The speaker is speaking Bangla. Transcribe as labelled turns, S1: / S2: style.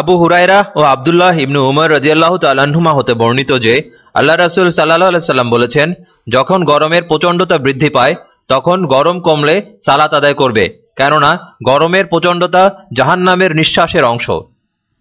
S1: আবু হুরাইরা ও আবদুল্লাহ ইবনু উমর রাজিয়াল্লাহ তাল্লাহ্মা হতে বর্ণিত যে, আল্লাহ রাসুল সাল্লাহ সাল্লাম বলেছেন, যখন গরমের প্রচণ্ডতা বৃদ্ধি পায়, তখন গরম কমলে সালাত আদায় করবে, কেননা গরমের প্রচণ্ডতা জাহান্নামের নিঃশ্বাসের অংশ।